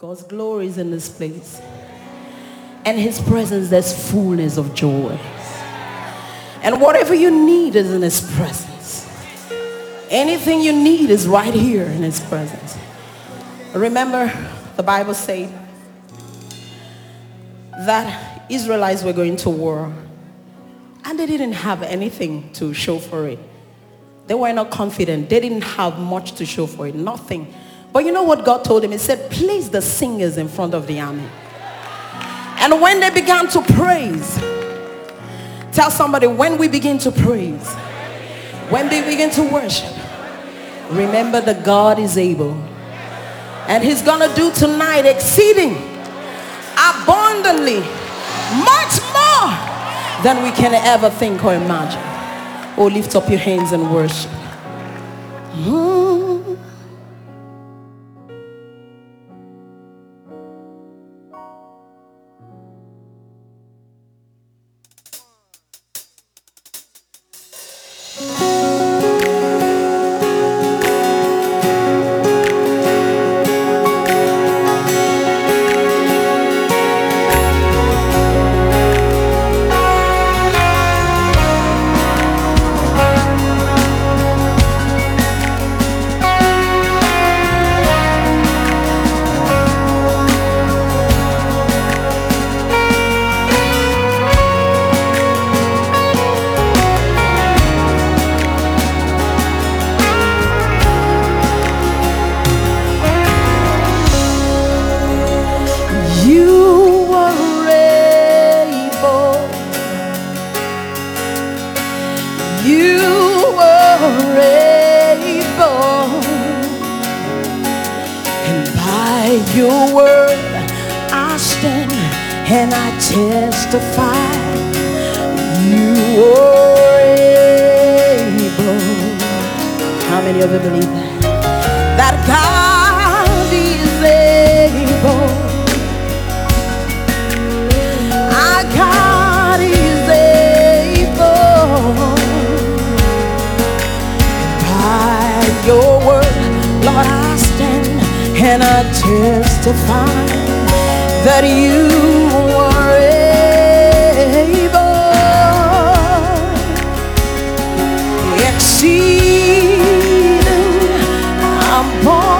God's glory is in this place. And his presence, there's fullness of joy. And whatever you need is in his presence. Anything you need is right here in his presence. Remember, the Bible said that Israelites were going to war and they didn't have anything to show for it. They were not confident. They didn't have much to show for it. Nothing. But you know what God told him? He said, place the singers in front of the army. And when they began to praise, tell somebody, when we begin to praise, when we begin to worship, remember that God is able. And he's going to do tonight exceeding abundantly, much more than we can ever think or imagine. Oh, lift up your hands and worship. Mm. And I testify. You were able. How many of you believe that? That God is able. Our God is able. By your word, Lord, I stand and I testify that you Exceeding abundantly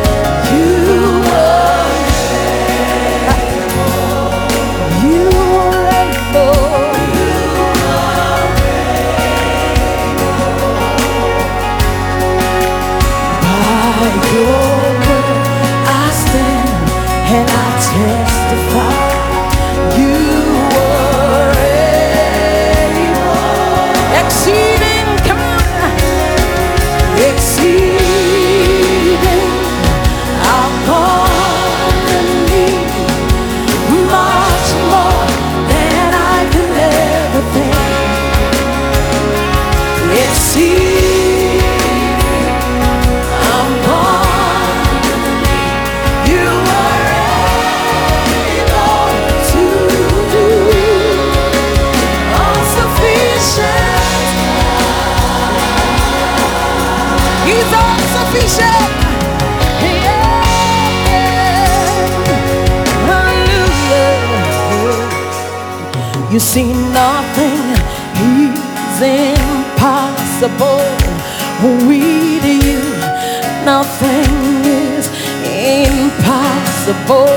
You see nothing is impossible with you. Nothing is impossible.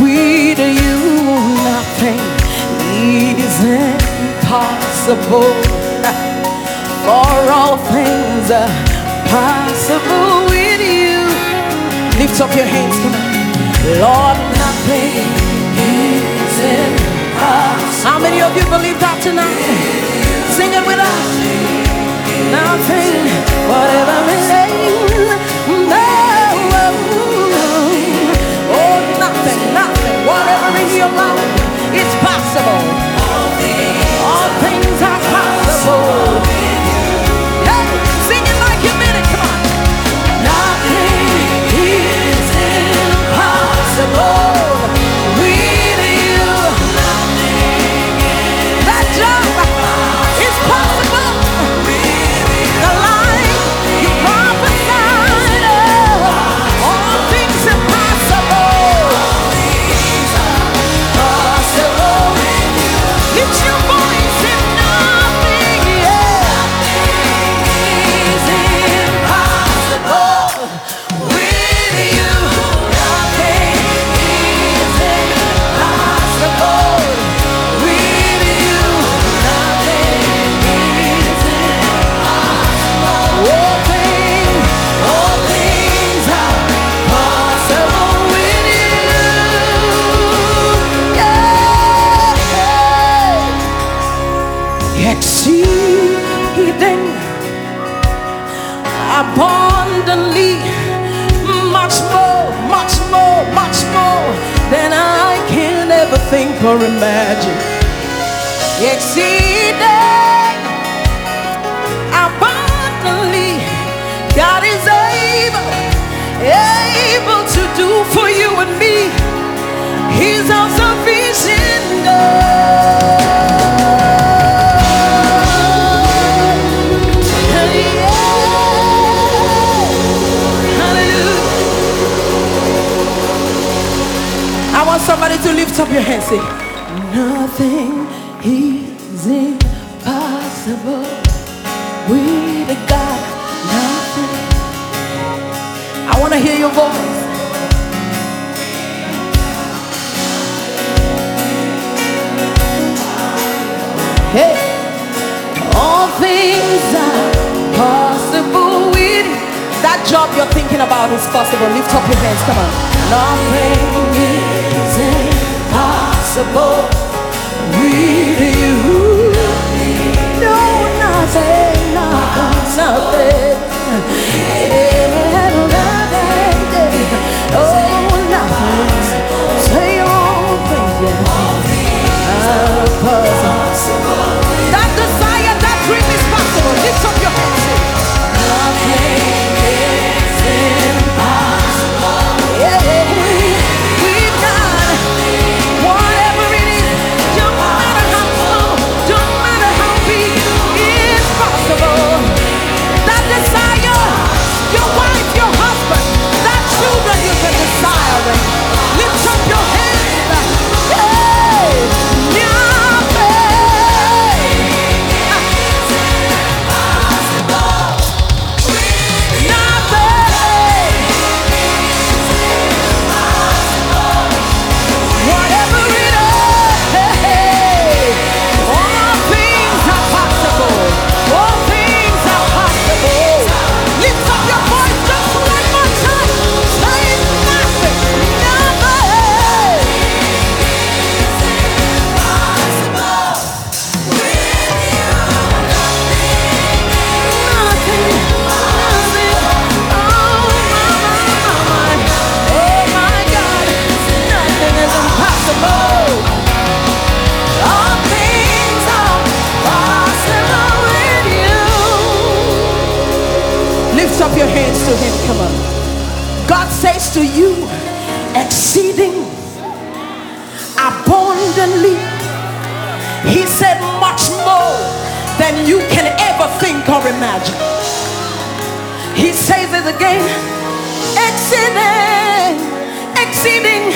With you, nothing is impossible. For all things are possible with you. Lift up your hands, come on. Lord, nothing is impossible. How many of you believe that tonight? Sing it with us. Nothing, ever imagine. Exceeding abundantly, God is able, able to do for you and me. He's all sufficient. Up your hands. Say, nothing is impossible with God. Nothing. I want to hear your voice. Hey, all things are possible with. That job you're thinking about is possible. Lift up your hands. Come on. Nothing God says to you, exceeding abundantly. He said much more than you can ever think or imagine. He says it again, exceeding, exceeding